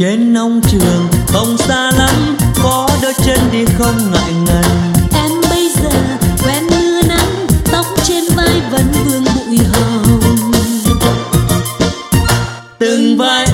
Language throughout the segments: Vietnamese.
trên nông trường không xa lắm có đôi chân đi không ngại ngần. Em bây giờ quen mưa nắng tóc trên vai vẫn vương bụi hồng. Từng vai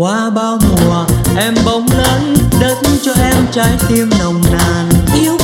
qua bao mùa em bỗng lớn đất cho em trái tim nồng nàn. Yêu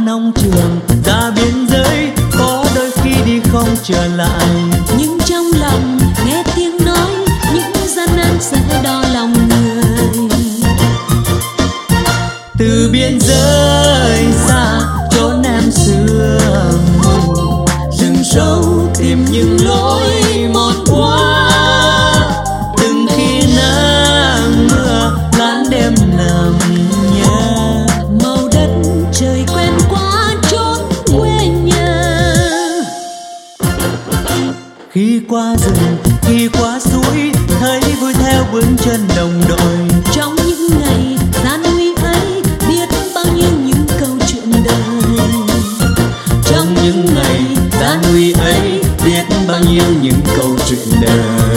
nông trường ra biên giới có đôi khi đi không trở lại. Nhưng trong lòng nghe tiếng nói những gian nan sẽ đo lòng người. Từ biên giới xa trốn em xưa rừng sâu tìm những lối khi qua rừng khi qua suối thấy vui theo bước chân đồng đội. Trong những ngày gian nguy ấy biết bao nhiêu những câu chuyện đời. Trong những ngày gian nguy ấy biết bao nhiêu những câu chuyện đời.